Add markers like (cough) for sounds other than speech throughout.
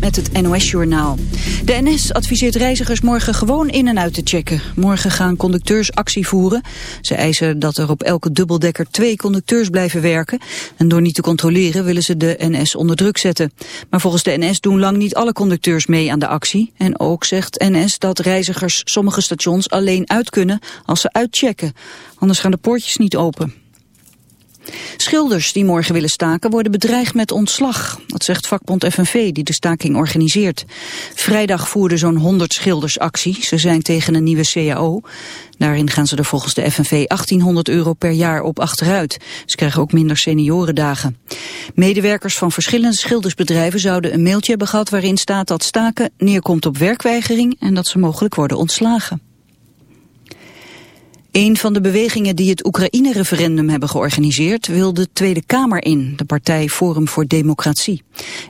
Met het NOS-journaal. De NS adviseert reizigers morgen gewoon in en uit te checken. Morgen gaan conducteurs actie voeren. Ze eisen dat er op elke dubbeldekker twee conducteurs blijven werken. En door niet te controleren willen ze de NS onder druk zetten. Maar volgens de NS doen lang niet alle conducteurs mee aan de actie. En ook zegt NS dat reizigers sommige stations alleen uit kunnen als ze uitchecken. Anders gaan de poortjes niet open. Schilders die morgen willen staken worden bedreigd met ontslag. Dat zegt vakbond FNV die de staking organiseert. Vrijdag voerden zo'n 100 schilders actie. Ze zijn tegen een nieuwe CAO. Daarin gaan ze er volgens de FNV 1800 euro per jaar op achteruit. Ze krijgen ook minder seniorendagen. Medewerkers van verschillende schildersbedrijven zouden een mailtje hebben gehad waarin staat dat staken neerkomt op werkweigering en dat ze mogelijk worden ontslagen. Een van de bewegingen die het Oekraïne-referendum hebben georganiseerd wil de Tweede Kamer in, de partij Forum voor Democratie.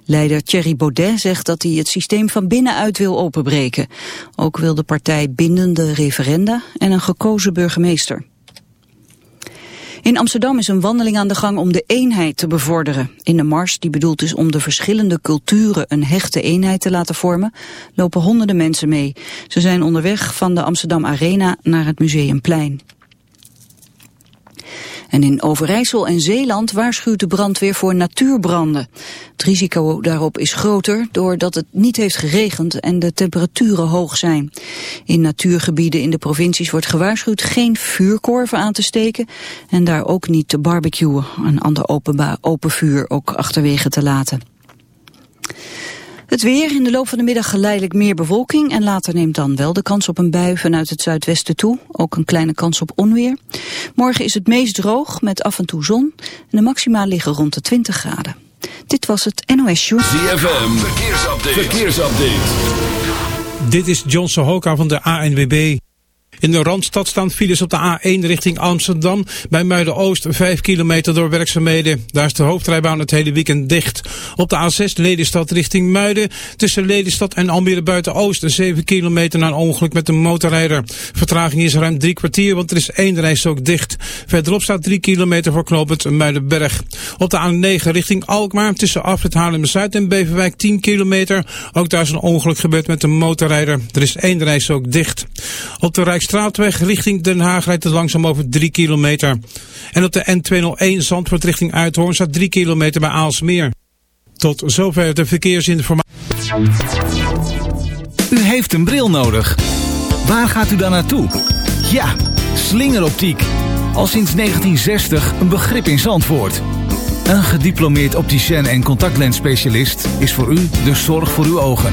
Leider Thierry Baudet zegt dat hij het systeem van binnenuit wil openbreken. Ook wil de partij bindende referenda en een gekozen burgemeester. In Amsterdam is een wandeling aan de gang om de eenheid te bevorderen. In de mars, die bedoeld is om de verschillende culturen een hechte eenheid te laten vormen, lopen honderden mensen mee. Ze zijn onderweg van de Amsterdam Arena naar het Museumplein. En in Overijssel en Zeeland waarschuwt de brandweer voor natuurbranden. Het risico daarop is groter doordat het niet heeft geregend en de temperaturen hoog zijn. In natuurgebieden in de provincies wordt gewaarschuwd geen vuurkorven aan te steken en daar ook niet te barbecuen, een ander open, vuur ook achterwege te laten. Het weer, in de loop van de middag geleidelijk meer bewolking... en later neemt dan wel de kans op een bui vanuit het zuidwesten toe. Ook een kleine kans op onweer. Morgen is het meest droog, met af en toe zon. En de maxima liggen rond de 20 graden. Dit was het NOS Show. ZFM, verkeersupdate. verkeersupdate. Dit is John Sohoka van de ANWB. In de Randstad staan files op de A1 richting Amsterdam. Bij Muiden-Oost 5 kilometer door werkzaamheden. Daar is de hoofdrijbaan het hele weekend dicht. Op de A6 Lelystad richting Muiden. Tussen Lelystad en Almere Buiten-Oost 7 kilometer na een ongeluk met een motorrijder. Vertraging is ruim drie kwartier, want er is één reis ook dicht. Verderop staat 3 kilometer voor knooppunt Muidenberg. Op de A9 richting Alkmaar tussen Afrit Haarlem-Zuid en Beverwijk 10 kilometer. Ook daar is een ongeluk gebeurd met een motorrijder. Er is één reis ook dicht. Op de Straatweg richting Den Haag rijdt het langzaam over 3 kilometer. En op de N201 Zandvoort richting Uithoorn staat 3 kilometer bij Aalsmeer. Tot zover de verkeersinformatie. U heeft een bril nodig. Waar gaat u dan naartoe? Ja, slingeroptiek. Al sinds 1960 een begrip in Zandvoort. Een gediplomeerd opticien en contactlensspecialist is voor u de zorg voor uw ogen.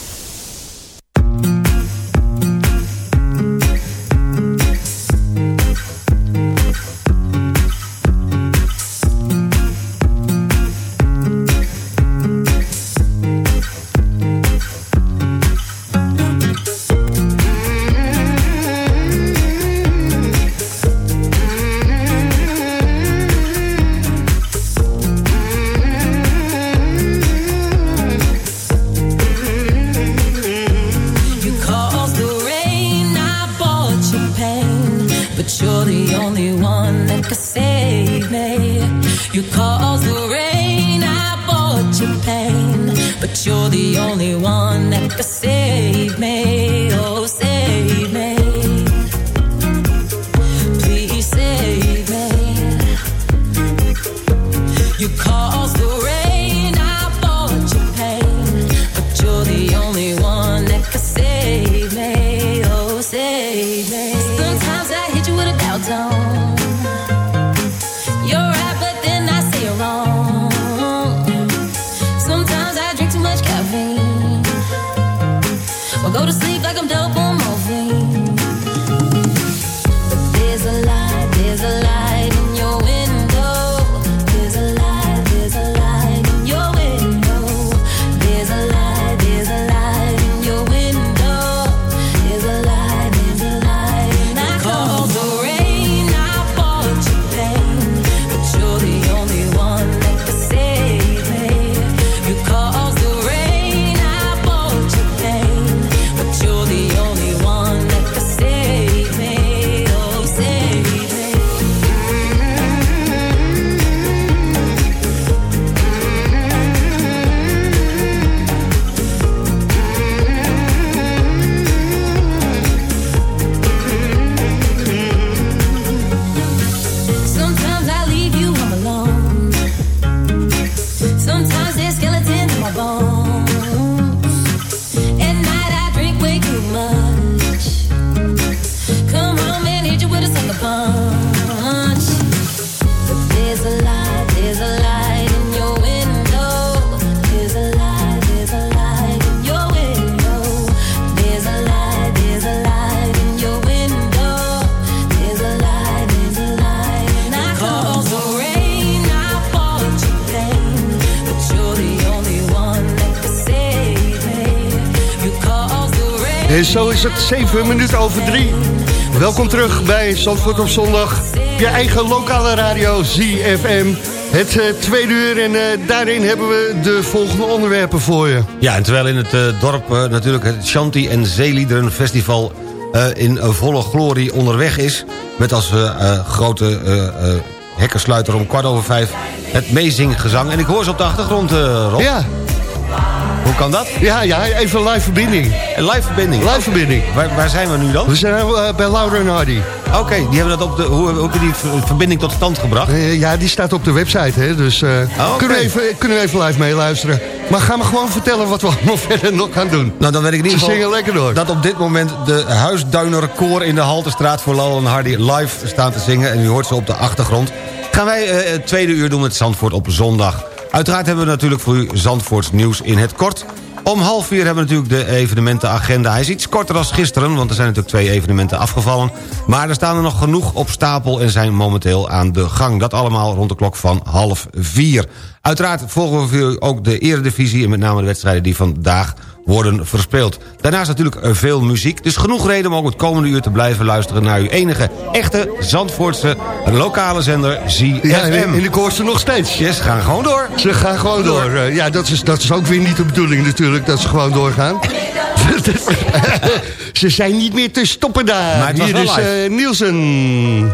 Go to sleep like I'm dope is het 7 minuten over 3. Welkom terug bij Zandvoort op zondag. Je eigen lokale radio ZFM. Het eh, tweede uur en eh, daarin hebben we de volgende onderwerpen voor je. Ja, en terwijl in het eh, dorp natuurlijk het Shanti en Zeeliederen Festival... in volle glorie onderweg is... met als grote hekkensluiter om kwart over vijf... het meezinggezang. En ik hoor ze op de achtergrond, Rob. Ja, Hoe kan dat? ja, ja even live verbinding. Een live verbinding. Live verbinding. Waar, waar zijn we nu dan? We zijn eh, bij Laura en Hardy. Oké, die hebben dat op de... Hoe, hoe heb je die ver- verbinding tot stand gebracht? Eh, ja, die staat op de website, hè, dus eh, oké. kunnen, we even, kunnen we even live meeluisteren. Maar ga me gewoon vertellen wat we allemaal (laughs) verder nog gaan doen. Nou, dan weet ik in ieder geval... zingen lekker door. Dat op dit moment de Huisduiner Koor in de Haltestraat voor Lal en Hardy live staan te zingen. En u hoort ze op de achtergrond. Gaan wij het tweede uur doen met Zandvoort op zondag. Uiteraard hebben we natuurlijk voor u Zandvoorts nieuws in het kort. Om half vier hebben we natuurlijk de evenementenagenda. Hij is iets korter dan gisteren, want er zijn natuurlijk twee evenementen afgevallen. Maar er staan er nog genoeg op stapel en zijn momenteel aan de gang. Dat allemaal rond de klok van half vier. Uiteraard volgen we voor u ook de eredivisie... en met name de wedstrijden die vandaag worden verspeeld. Daarnaast natuurlijk eh, veel muziek. Dus genoeg reden om ook het komende uur te blijven luisteren... naar uw enige echte Zandvoortse lokale zender ZFM. Ja, ik hoor ze nog steeds. Yes, gaan gewoon door. Ze gaan gewoon door. Eh, Ja, dat is, dat is ook weer niet de bedoeling natuurlijk, dat ze gewoon doorgaan. (laughs) ze zijn niet meer te stoppen daar. Maar Hier is eh, Nielsen.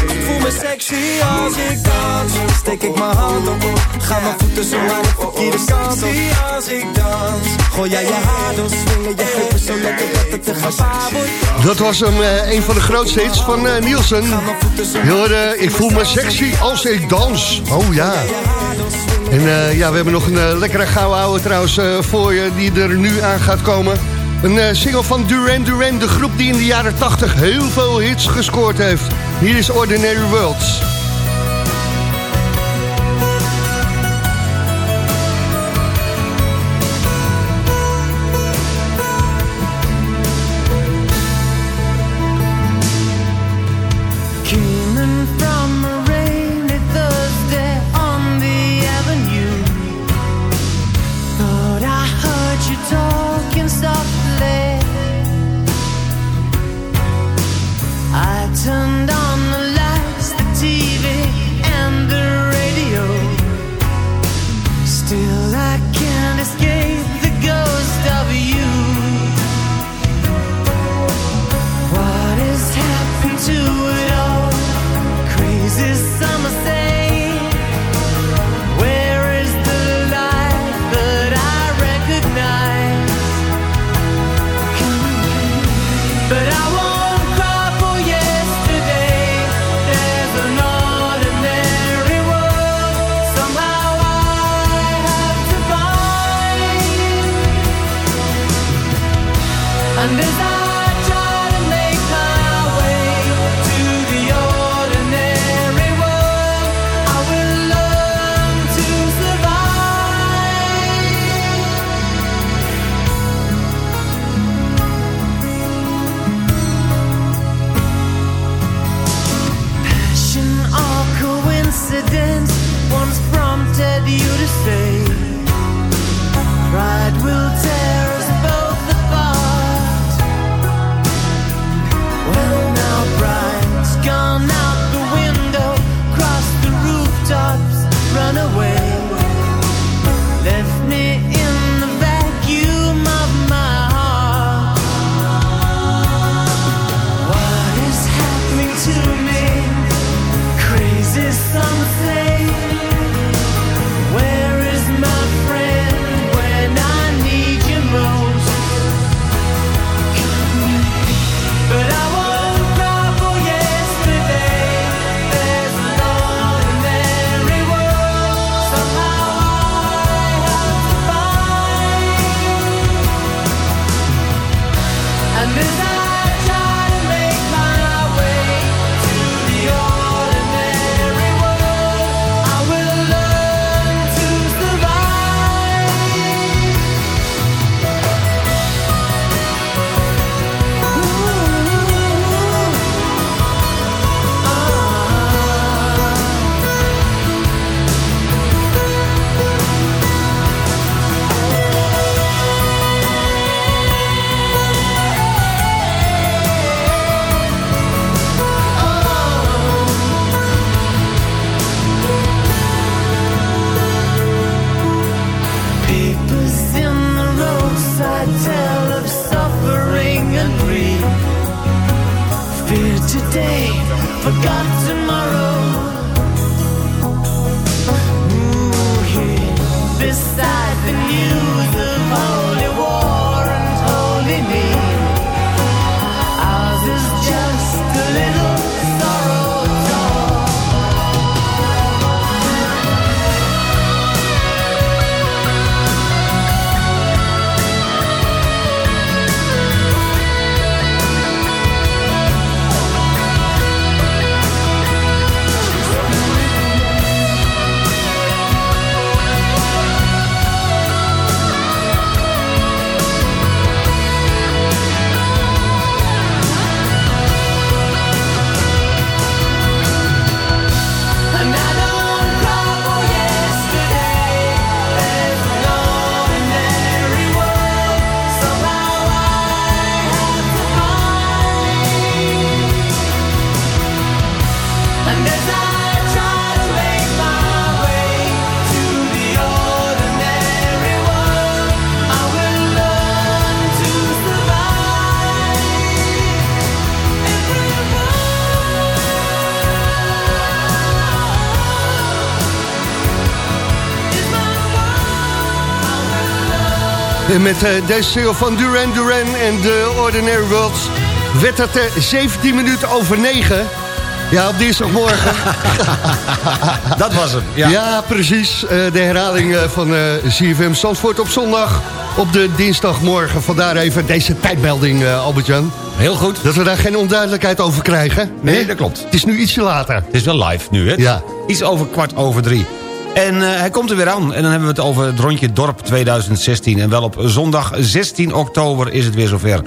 Sexy als ik dans. Steek ik mijn hand op. Ga mijn voeten zo aan de verkeerde kant op. als ik dans. Gooi jij je haar door, swingen je heupen zo lekker dat het te gevaar wordt. Dat was hem, uh, een van de grootste hits van uh, Nielsen. Je hoorde, ik voel me sexy als ik dans. Oh ja. En uh, ja, we hebben nog een lekkere gouden ouwe trouwens voor je die er nu aan gaat komen. Een single van Duran Duran, de groep die in de jaren 80 heel veel hits gescoord heeft. Hier is Ordinary Worlds. Met eh, deze single van Duran Duran en The Ordinary Worlds... werd het eh, 17 minuten over 9. Ja, op dinsdagmorgen. (laughs) Dat was het. Ja, Ja. precies. Eh, de herhaling eh, van eh CFM Zandvoort op zondag op de dinsdagmorgen. Vandaar even deze tijdmelding, eh, Albert-Jan. Heel goed. Dat we daar geen onduidelijkheid over krijgen. Nee, Hè? dat klopt. Het is nu ietsje later. Het is wel live nu, hè? Ja. Iets over kwart over drie. En eh, hij komt er weer aan. En dan hebben we het over het rondje Dorp 2016. En wel op zondag 16 oktober is het weer zover.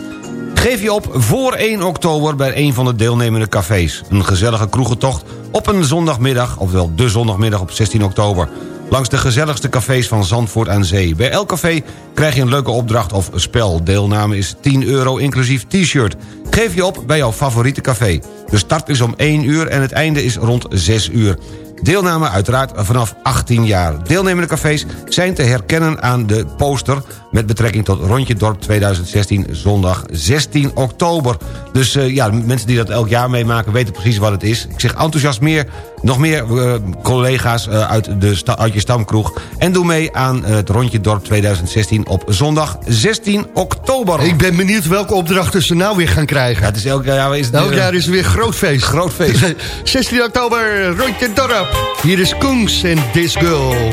Geef je op voor 1 oktober bij een van de deelnemende cafés. Een gezellige kroegentocht op een zondagmiddag, ofwel de zondagmiddag op 16 oktober. Langs de gezelligste cafés van Zandvoort aan Zee. Bij elk café krijg je een leuke opdracht of spel. Deelname is 10 euro inclusief t-shirt. Geef je op bij jouw favoriete café. De start is om 1 uur en het einde is rond 6 uur. Deelname uiteraard vanaf 18 jaar. Deelnemende cafés zijn te herkennen aan de poster... met betrekking tot Rondje Dorp 2016, zondag 16 oktober. Dus eh, ja, mensen die dat elk jaar meemaken weten precies wat het is. Ik zeg enthousiasmeer nog meer eh, collega's eh, uit, de uit je stamkroeg... en doe mee aan het Rondje Dorp 2016 op zondag 16 oktober. Ik ben benieuwd welke opdrachten ze nou weer gaan krijgen. Ja, het is elk jaar, is het, Elk jaar is er weer groot feest. Groot feest. (laughs) 16 oktober, Rondje Dorp. Hier is Koens en This Girl.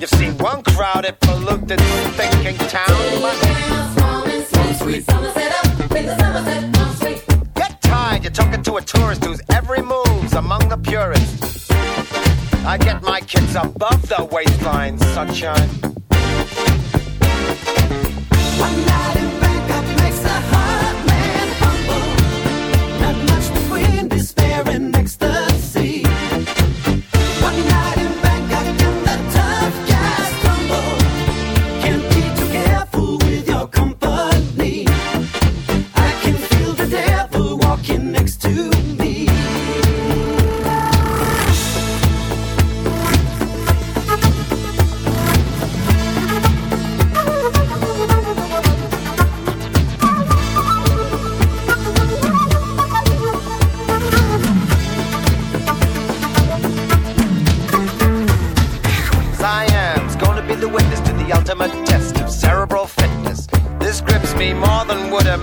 You've seen one crowded, polluted, thinking town, but get tired. You're talking to a tourist whose every move's among the purists. I get my kids above the waistline, sunshine. One night in Bangkok makes a man humble. Not much between despair and.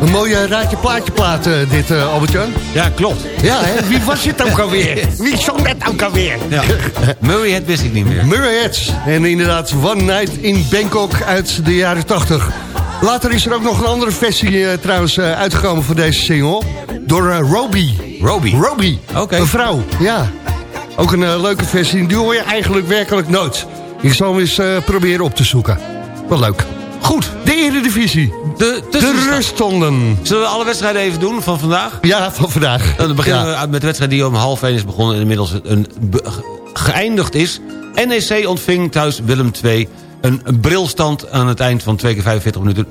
Een mooie raadje plaatje plaat, eh, dit, eh, Albert-Jan. Ja, klopt. Ja, hè? wie was het ook alweer? (laughs) Wie zong dat ook alweer? Ja. Murray, het wist ik niet meer. Murray Heads. En inderdaad, One Night in Bangkok uit de jaren 80. Later is er ook nog een andere versie eh, trouwens uitgekomen voor deze single. Door Roby. Roby? Roby. Oké. Een vrouw, ja. Ook een leuke versie. Die hoor je eigenlijk werkelijk nooit. Ik zal hem eens proberen op te zoeken. Wel leuk. Goed, Eredivisie. De, De ruststonden. Zullen we alle wedstrijden even doen van vandaag? Ja, van vandaag. Dan beginnen Ja. we met de wedstrijd die om half 1 is begonnen... en inmiddels een, geëindigd is. NEC ontving thuis Willem II een brilstand aan het eind van 2 keer 45 minuten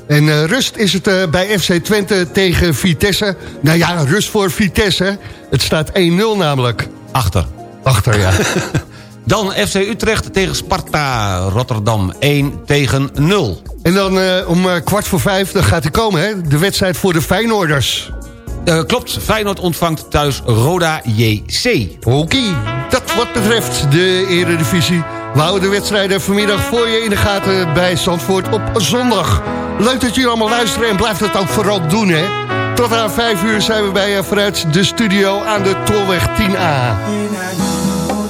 0-0. En eh, rust is het eh, bij FC Twente tegen Vitesse. Nou ja, rust voor Vitesse. Het staat 1-0 namelijk. Achter. Achter, ja. (laughs) Dan FC Utrecht tegen Sparta Rotterdam 1 tegen 0. en dan eh, om eh, kwart voor vijf, dan gaat hij komen, hè? De wedstrijd voor de Feyenoorders. Eh, klopt, Feyenoord ontvangt thuis Roda JC. Oké, dat wat betreft de Eredivisie. We houden de wedstrijden vanmiddag voor je in de gaten bij Zandvoort op zondag. Leuk dat jullie allemaal luisteren en blijf dat ook vooral doen, hè. Tot aan vijf uur zijn we bij je vanuit de studio aan de Tolweg 10A.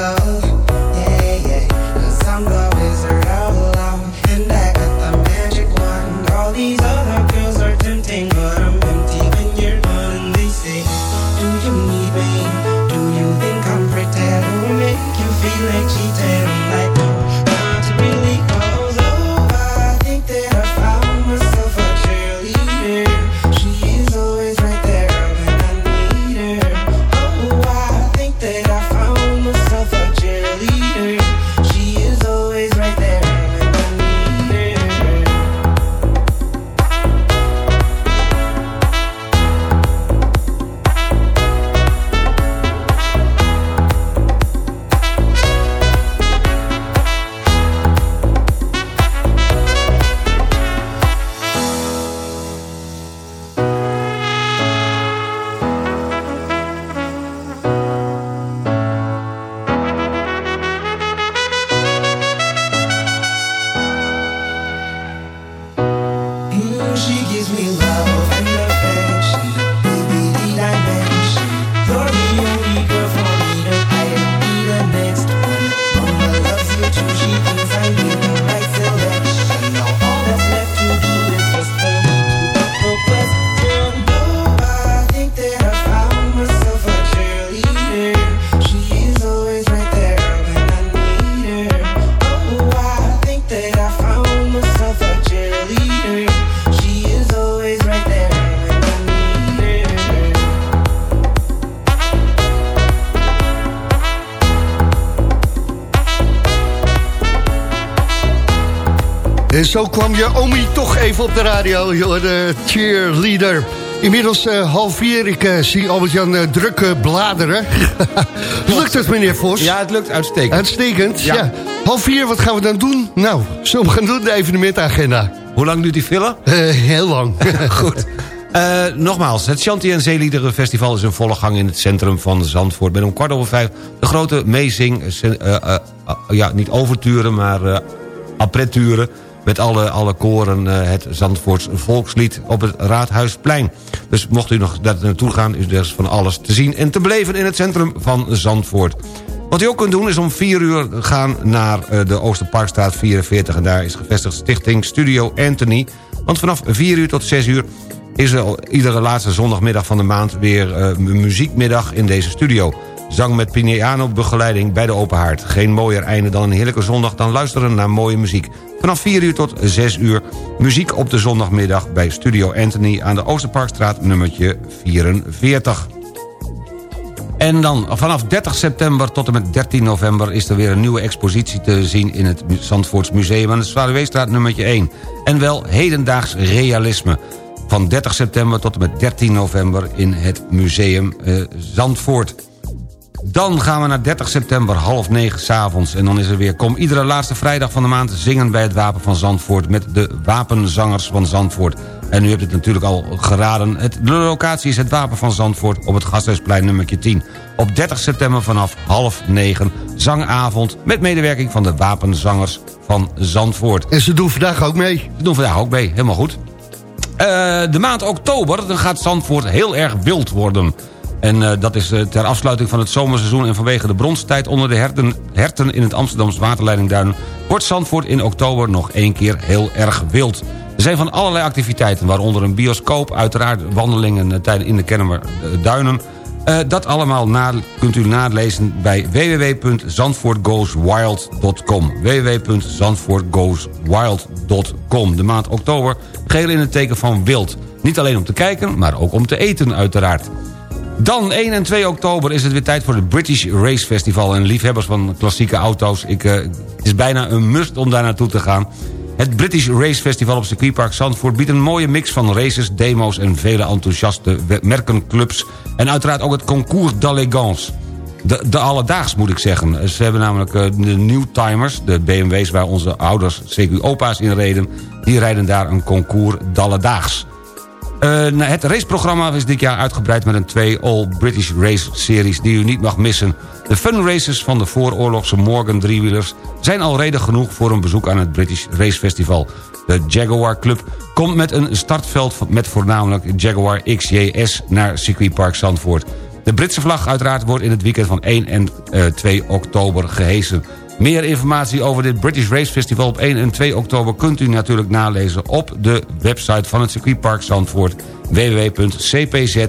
go zo kwam je Omi toch even op de radio, joh, de cheerleader. Inmiddels eh, half vier, ik eh, zie Albert-Jan eh, druk bladeren. (laughs) lukt het, meneer Vos? Ja, het lukt uitstekend. Uitstekend, ja. Ja. Half vier, wat gaan we dan doen? Nou, zullen we gaan doen, de evenementagenda? Hoe lang duurt die filler? Heel lang. (laughs) Goed. Nogmaals, het Chanty en Zeeliederen Festival is in volle gang in het centrum van Zandvoort. Met om kwart over vijf de grote meezing, ja, niet overturen, maar appreturen. Met alle, alle koren eh, het Zandvoorts volkslied op het Raadhuisplein. Dus mocht u nog daar naartoe gaan, is er van alles te zien en te beleven in het centrum van Zandvoort. Wat u ook kunt doen is om 4 uur gaan naar eh, de Oosterparkstraat 44... en daar is gevestigd Stichting Studio Anthony. Want vanaf 4 uur tot 6 uur is er iedere laatste zondagmiddag van de maand... weer een muziekmiddag in deze studio. Zang met piano-begeleiding bij de Open Haard. Geen mooier einde dan een heerlijke zondag dan luisteren naar mooie muziek. Vanaf 4 uur tot 6 uur muziek op de zondagmiddag... bij Studio Anthony aan de Oosterparkstraat nummertje 44. En dan vanaf 30 september tot en met 13 november... is er weer een nieuwe expositie te zien in het Zandvoorts Museum... aan de Zwaluweestraat nummertje 1. En wel hedendaags realisme. Van 30 september tot en met 13 november in het Museum eh, Zandvoort. Dan gaan we naar 30 september, half negen s'avonds. En dan is er weer kom iedere laatste vrijdag van de maand... zingen bij het Wapen van Zandvoort... met de wapenzangers van Zandvoort. En u hebt het natuurlijk al geraden. Het, de locatie is het Wapen van Zandvoort op het Gasthuisplein nummertje 10. Op 30 september vanaf half negen zangavond... met medewerking van de wapenzangers van Zandvoort. En ze doen vandaag ook mee. Ze doen vandaag ook mee, helemaal goed. Eh, de maand oktober dan gaat Zandvoort heel erg wild worden. En eh, dat is eh, ter afsluiting van het zomerseizoen... en vanwege de bronstijd onder de herten, herten in het Amsterdams waterleidingduinen... wordt Zandvoort in oktober nog één keer heel erg wild. Er zijn van allerlei activiteiten, waaronder een bioscoop... uiteraard wandelingen eh, in de Kennemer Duinen... Dat allemaal kunt u nalezen bij www.zandvoortgoeswild.com www.zandvoortgoeswild.com De maand oktober geheel in het teken van wild. Niet alleen om te kijken, maar ook om te eten uiteraard. Dan 1 en 2 oktober is het weer tijd voor het British Race Festival. En liefhebbers van klassieke auto's, ik, eh, het is bijna een must om daar naartoe te gaan. Het British Race Festival op circuitpark Zandvoort biedt een mooie mix van races, demo's en vele enthousiaste merkenclubs. En uiteraard ook het Concours d'Allegance. De, de alledaags moet ik zeggen. Ze hebben namelijk eh, de Newtimers, de BMW's waar onze ouders, CQ opa's in reden. Die rijden daar een Concours d'Alledaags. Eh, nou, het raceprogramma is dit jaar uitgebreid met een twee All-British Race-series die u niet mag missen. De fun races van de vooroorlogse Morgan driewielers zijn al reden genoeg voor een bezoek aan het British Race Festival. De Jaguar Club komt met een startveld met voornamelijk Jaguar XJS naar circuitpark Zandvoort. De Britse vlag uiteraard wordt in het weekend van 1 en eh, 2 oktober gehesen. Meer informatie over dit British Race Festival op 1 en 2 oktober... kunt u natuurlijk nalezen op de website van het circuitpark Zandvoort... www.cpz.nl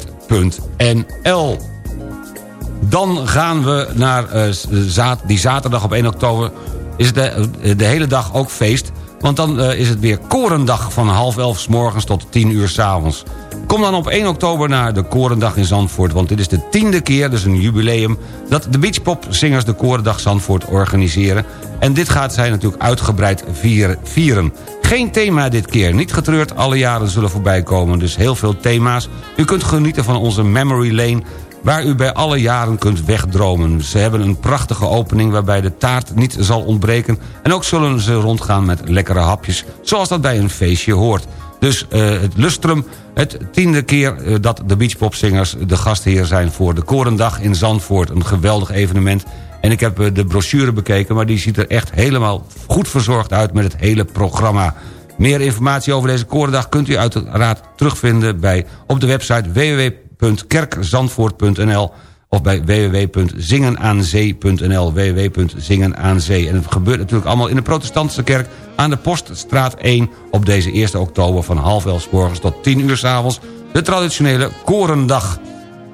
Dan gaan we naar eh, zaad- die zaterdag op 1 oktober... is het de, eh, de hele dag ook feest... want dan eh, is het weer Korendag van half elf s morgens tot 10 uur s avonds. Kom dan op 1 oktober naar de Korendag in Zandvoort... want dit is de tiende keer, dus een jubileum... dat de Beachpopzingers de Korendag Zandvoort organiseren. En dit gaat zij natuurlijk uitgebreid vier- vieren. Geen thema dit keer, niet getreurd, alle jaren zullen voorbij komen. Dus heel veel thema's. U kunt genieten van onze Memory Lane waar u bij alle jaren kunt wegdromen. Ze hebben een prachtige opening waarbij de taart niet zal ontbreken... en ook zullen ze rondgaan met lekkere hapjes... zoals dat bij een feestje hoort. Dus eh, het lustrum, het tiende keer eh, dat de Beachpopzingers de gastheer zijn... voor de Korendag in Zandvoort. Een geweldig evenement. En ik heb eh, de brochure bekeken, maar die ziet er echt helemaal goed verzorgd uit... met het hele programma. Meer informatie over deze Korendag kunt u uiteraard terugvinden bij, op de website www.kerkzandvoort.nl of bij www.zingenaanzee.nl www.zingenaanzee. En het gebeurt natuurlijk allemaal in de protestantse kerk aan de Poststraat 1 op deze 1 oktober van half elf morgens tot 10 uur 's avonds. De traditionele Korendag.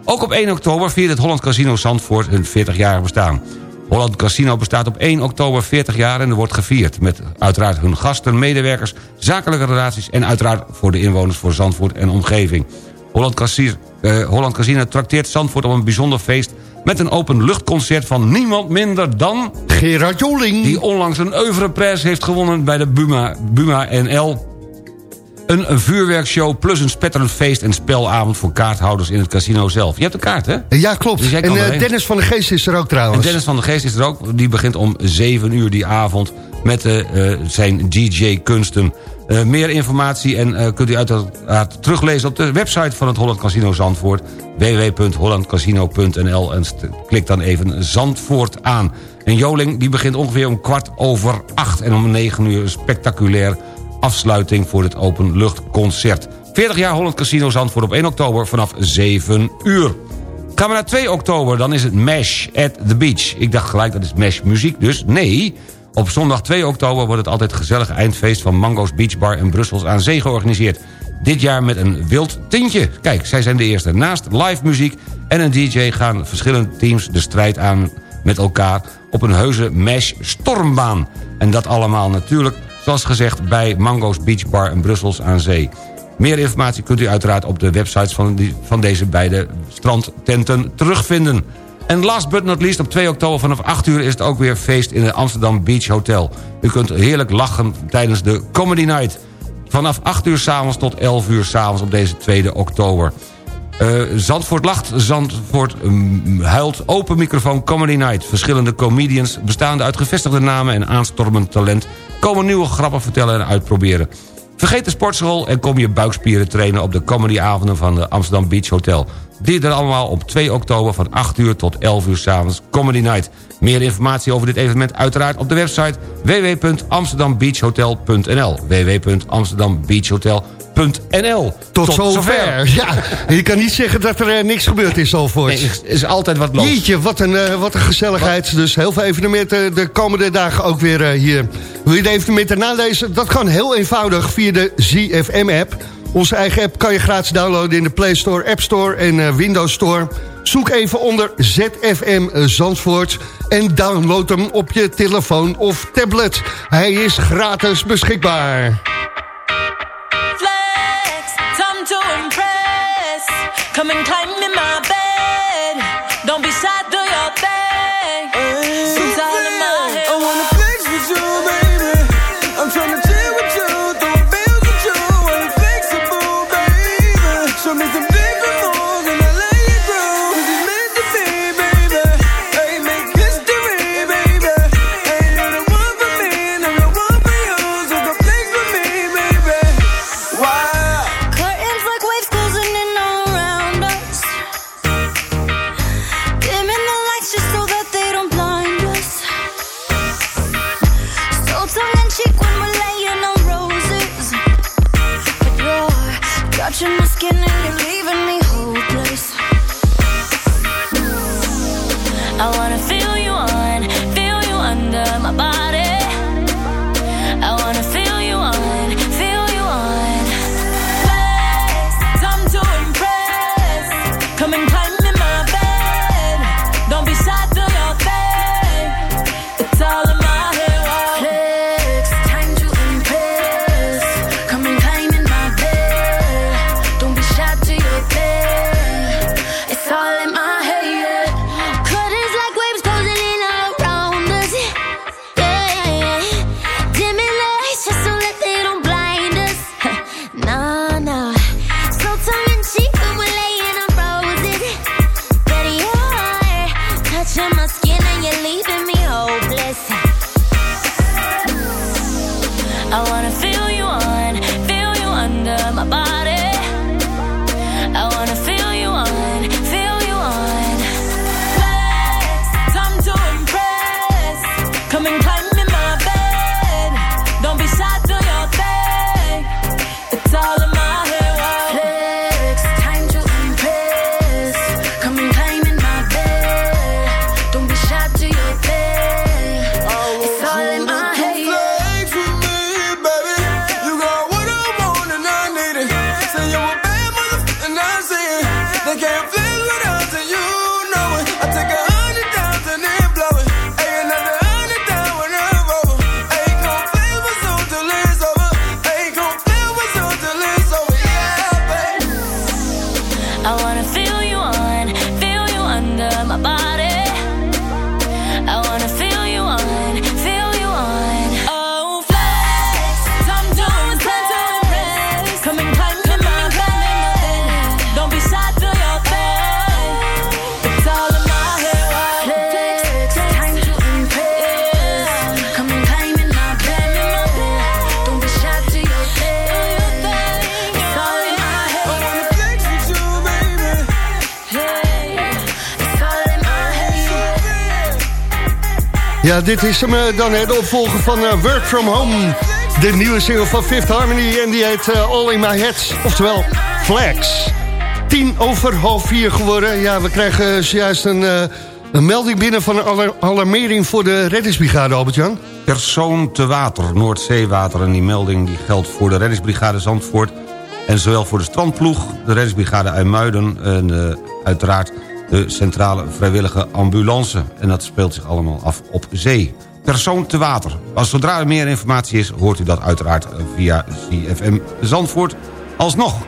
Ook op 1 oktober viert het Holland Casino Zandvoort hun 40-jarig bestaan. Holland Casino bestaat op 1 oktober 40 jaar en er wordt gevierd... met uiteraard hun gasten, medewerkers, zakelijke relaties... en uiteraard voor de inwoners voor Zandvoort en omgeving. Holland Casino, eh, Holland Casino trakteert Zandvoort op een bijzonder feest... met een openluchtconcert van niemand minder dan... Gerard Joling. Die onlangs een oeuvreprijs heeft gewonnen bij de Buma, Buma NL... Een, een vuurwerkshow plus een spetterend feest en spelavond voor kaarthouders in het casino zelf. Je hebt een kaart, hè? Ja, klopt. Dus en eh. Dennis van der Geest is er ook trouwens. En Dennis van der Geest is er ook. Die begint om 7 uur die avond met eh, zijn DJ-kunsten. Eh, meer informatie en eh, kunt u uiteraard teruglezen op de website van het Holland Casino Zandvoort. www.hollandcasino.nl en klik dan even Zandvoort aan. En Joling die begint ongeveer om kwart over acht. En om 9 uur spectaculair afsluiting voor het openluchtconcert. 40 jaar Holland Casino Zandvoort op 1 oktober vanaf 7 uur. Gaan we naar 2 oktober, dan is het Mesh at the Beach. Ik dacht gelijk, dat is Mesh muziek dus. Nee, op zondag 2 oktober wordt het altijd gezellige eindfeest... van Mango's Beach Bar in Brussels aan Zee georganiseerd. Dit jaar met een wild tintje. Kijk, zij zijn de eerste. Naast live muziek en een DJ gaan verschillende teams de strijd aan met elkaar... op een heuse Mesh stormbaan. En dat allemaal natuurlijk, zoals gezegd... bij Mango's Beach Bar in Brussels aan Zee. Meer informatie kunt u uiteraard op de websites van, die, van deze beide strandtenten terugvinden. En last but not least, op 2 oktober vanaf 8 uur is het ook weer feest in het Amsterdam Beach Hotel. U kunt heerlijk lachen tijdens de Comedy Night. Vanaf 8 uur s'avonds tot 11 uur s'avonds op deze 2 oktober. Eh, Zandvoort lacht, Zandvoort mm, huilt, open microfoon Comedy Night. Verschillende comedians, bestaande uit gevestigde namen en aanstormend talent... komen nieuwe grappen vertellen en uitproberen. Vergeet de sportschool en kom je buikspieren trainen... op de comedyavonden van de Amsterdam Beach Hotel. Dit er allemaal op 2 oktober van 8 uur tot 11 uur s'avonds Comedy Night. Meer informatie over dit evenement uiteraard op de website www.amsterdambeachhotel.nl www.amsterdambeachhotel.nl Tot, zover. (laughs) Ja, je kan niet zeggen dat er eh, niks gebeurd is al voor. Nee, er is altijd wat los. Jeetje, wat een, eh, wat een gezelligheid. Dus heel veel evenementen de komende dagen ook weer eh, hier. Wil je de evenementen nalezen? Dat kan heel eenvoudig via de ZFM-app. Onze eigen app kan je gratis downloaden in de Play Store, App Store en Windows Store. Zoek even onder ZFM Zandvoort en download hem op je telefoon of tablet. Hij is gratis beschikbaar. Come and climb in my bed. Dit is hem eh, dan, hè, de opvolger van eh, Work From Home. De nieuwe single van Fifth Harmony en die heet eh, All In My Head. Oftewel, Flex. Tien over half vier geworden. Ja, we krijgen zojuist een, een melding binnen van een alar- alarmering voor de reddingsbrigade, Albert-Jan. Persoon te water, Noordzeewater. En die melding die geldt voor de reddingsbrigade Zandvoort... en zowel voor de strandploeg, de reddingsbrigade IJmuiden... en uiteraard de centrale vrijwillige ambulance. En dat speelt zich allemaal af op zee. Persoon te water. Als zodra er meer informatie is, hoort u dat uiteraard via CFM Zandvoort. Alsnog,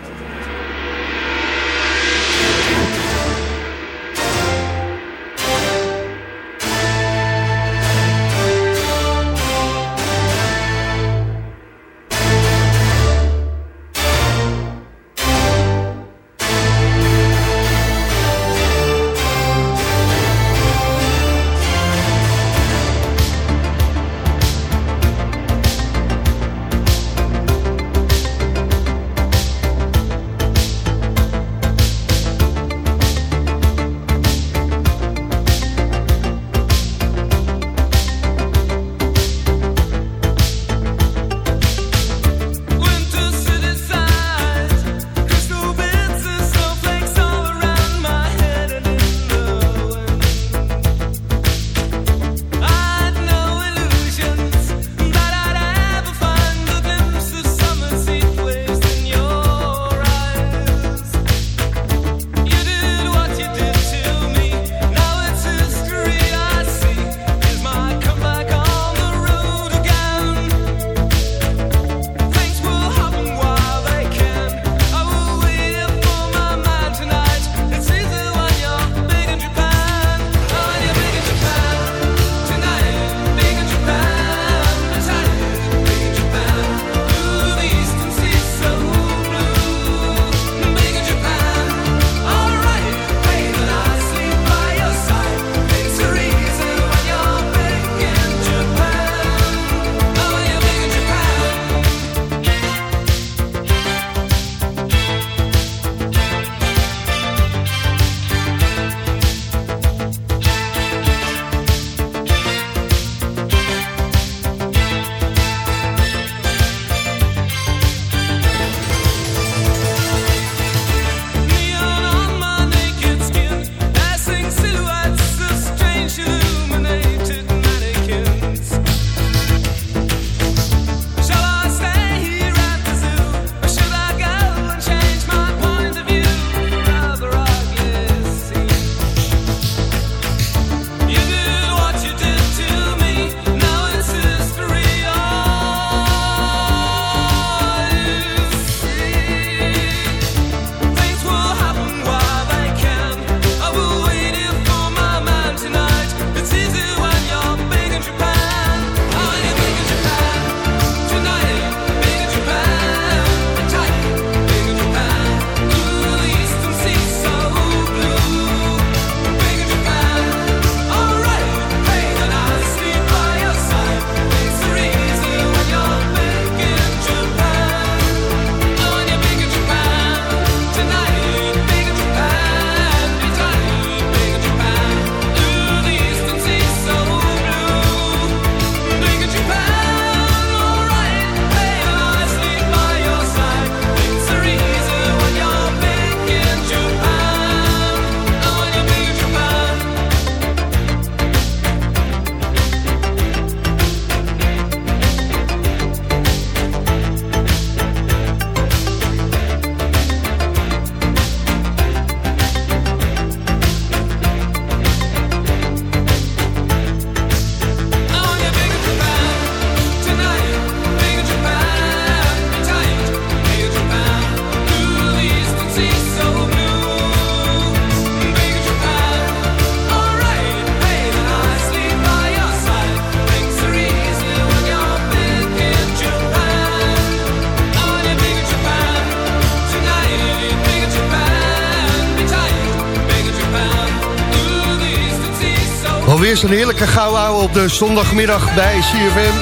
Alweer zo'n heerlijke gauw op de zondagmiddag bij CFM.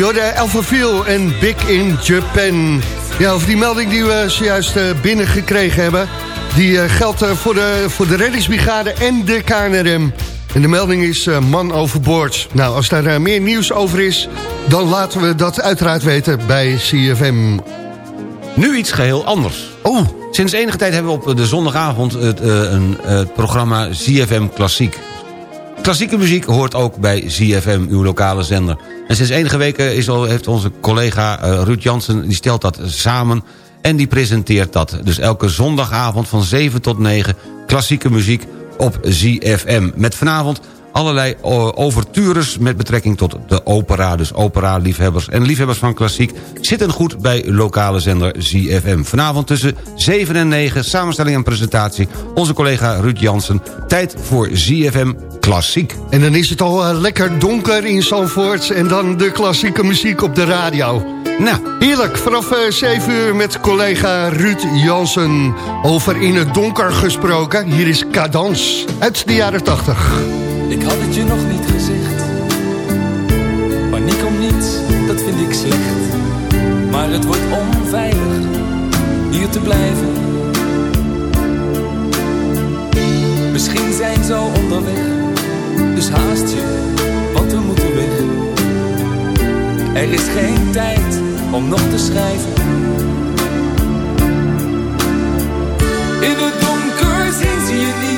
Jorde Elfaville en Big in Japan. Ja, over die melding die we zojuist uh, binnengekregen hebben... die uh, geldt uh, voor, de, voor de reddingsbrigade en de KNRM. En de melding is man overboord. Nou, als daar meer nieuws over is... dan laten we dat uiteraard weten bij CFM. Nu iets geheel anders. Oh. Sinds enige tijd hebben we op de zondagavond het, een, het programma CFM Klassiek. Klassieke muziek hoort ook bij ZFM, uw lokale zender. En sinds enige weken is al, heeft onze collega uh, Ruud Jansen... die stelt dat samen en die presenteert dat. Dus elke zondagavond van 7 tot 9 klassieke muziek op ZFM. Met vanavond allerlei overtures met betrekking tot de opera. Dus opera-liefhebbers en liefhebbers van klassiek... zitten goed bij lokale zender ZFM. Vanavond tussen 7 en 9, samenstelling en presentatie... onze collega Ruud Jansen. Tijd voor ZFM Klassiek. En dan is het al uh, lekker donker in Zandvoort... en dan de klassieke muziek op de radio. Nou, heerlijk. Vanaf uh, 7 uur met collega Ruud Jansen. Over in het donker gesproken. Hier is Cadans uit de jaren 80. Ik had het je nog niet gezegd. Paniek om niets, dat vind ik slecht. Maar het wordt onveilig hier te blijven. Misschien zijn ze al onderweg, dus haast je, want we moeten weg. Er is geen tijd om nog te schrijven. In het donker zien ze je niet.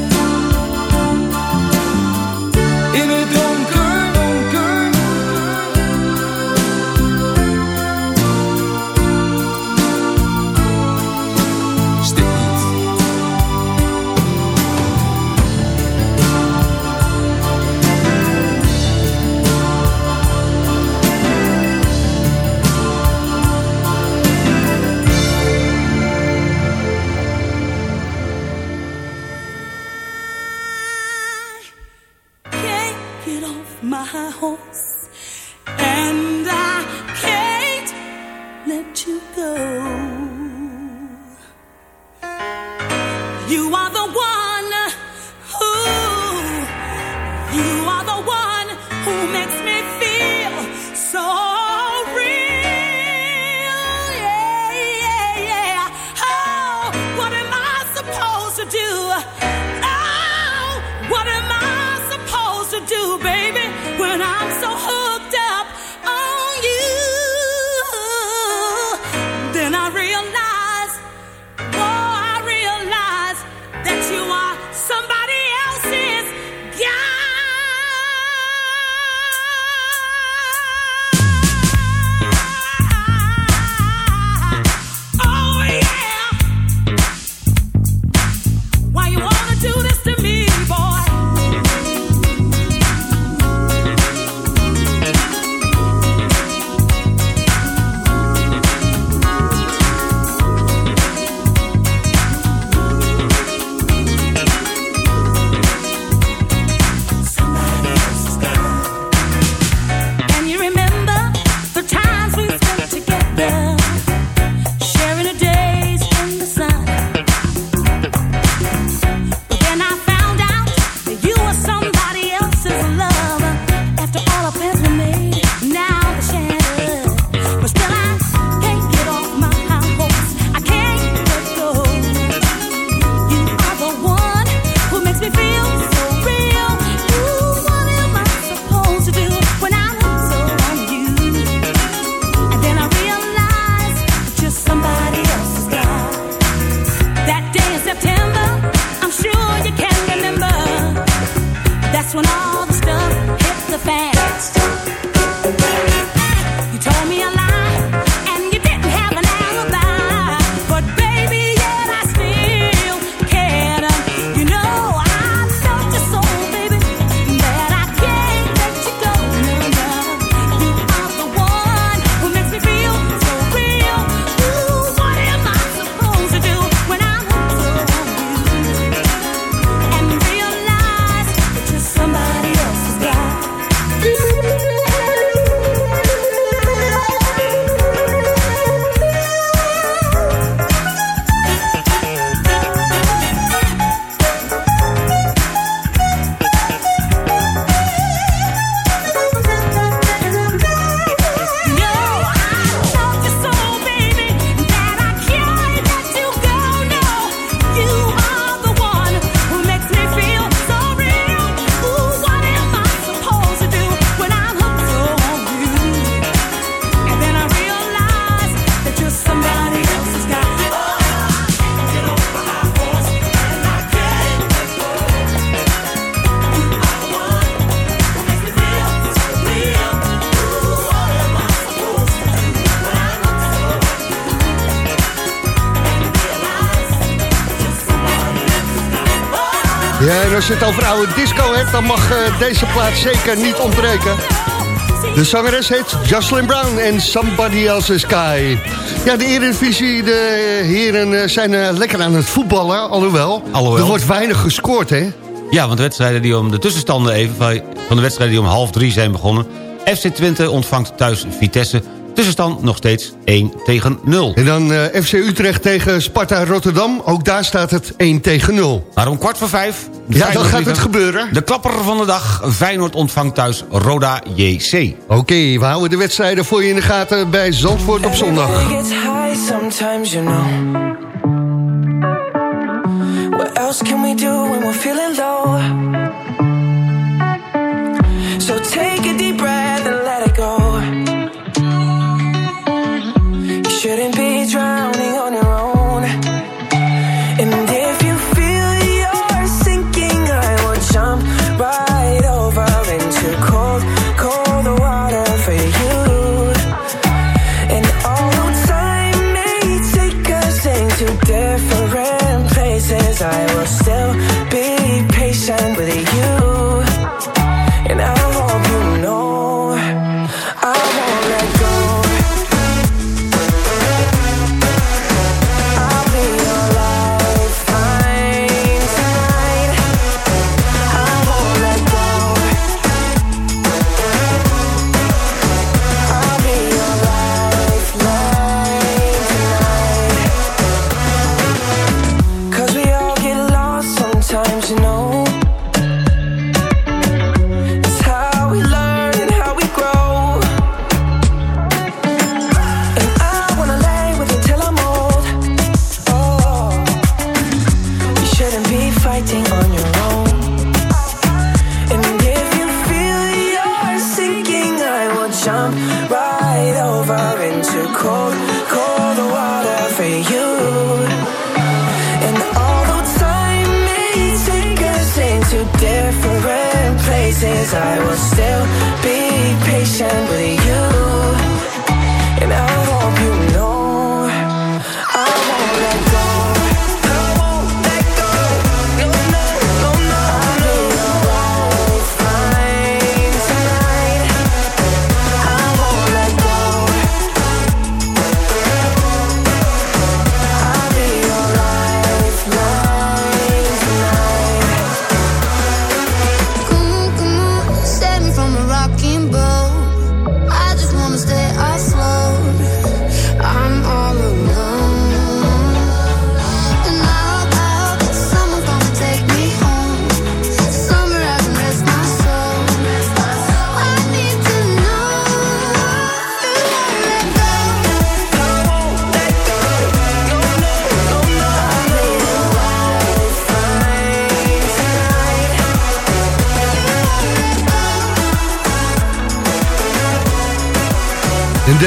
Als je het over oude disco hebt, dan mag eh, deze plaats zeker niet ontbreken. De zangeres heet Jocelyn Brown en Somebody Else's Sky. Ja, de Eredivisie, de heren eh, zijn eh, lekker aan het voetballen, alhoewel. Er wordt weinig gescoord, hè? Ja, want de wedstrijden die om de tussenstanden even... van de wedstrijden die om half drie zijn begonnen... FC Twente ontvangt thuis Vitesse... Dus het dan nog steeds 1 tegen 0. En dan eh, uh, FC Utrecht tegen Sparta Rotterdam. Ook daar staat het 1 tegen 0. Maar om kwart voor vijf... Ja, dan gaat het gebeuren. De klapper van de dag. Feyenoord ontvangt thuis Roda JC. Oké, we houden de wedstrijden voor je in de gaten bij Zandvoort op zondag. What else can we do when we're feeling low?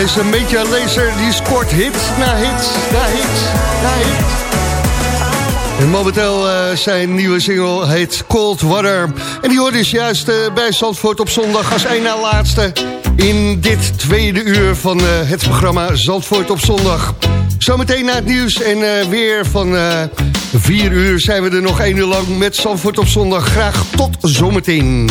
Is een Major Laser die scoort hit na hit na hits na hits. En momenteel uh, zijn nieuwe single heet Cold Water. En die hoort dus juist eh, bij Zandvoort op zondag als een na laatste... in dit tweede uur van eh, het programma Zandvoort op zondag. Zometeen na het nieuws en weer van 4 uur zijn we er nog één uur lang... met Zandvoort op zondag. Graag tot zometeen.